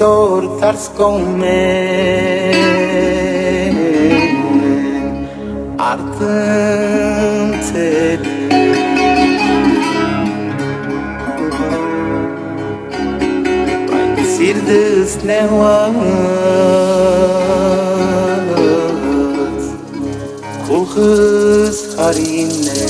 Sor esortarsi con me Artıntele Sirdes ne vaat Kulhız harine.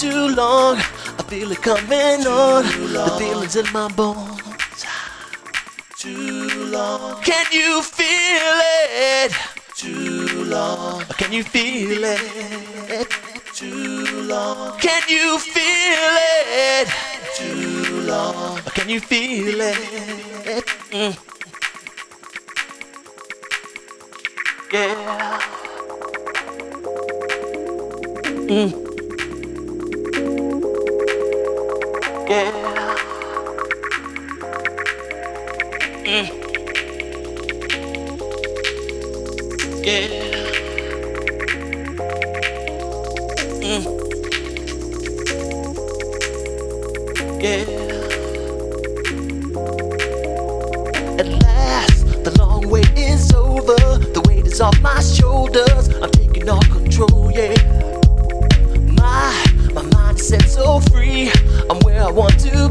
Too long. I feel it coming on. The feeling's in my bones. Too long. Can you feel it? Too long. Can you feel it? Too long. Can you feel it? Too long. Can you feel it? Mm. Yeah. Mm. At last, the long wait is over. The weight is off my shoulders. I'm taking all control, yeah. My my mind is set so free. I want to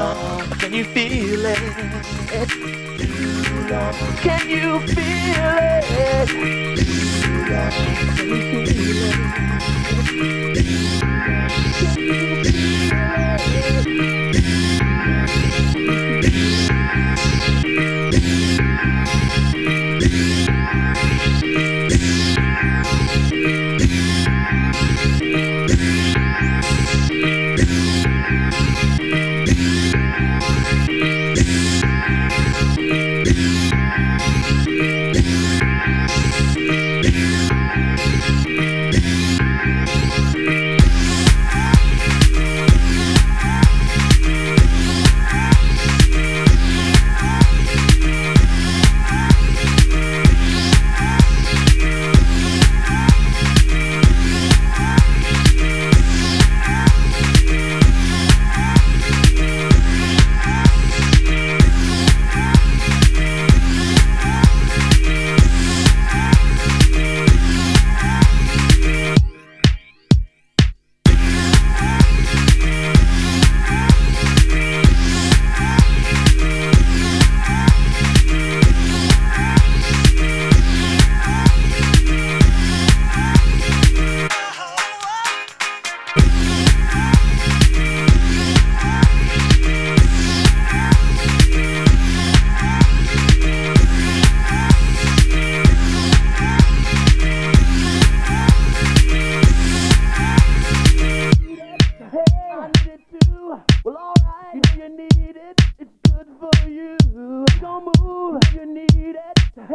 love, can you feel it? Can you feel it? Can you feel it? Can you feel it?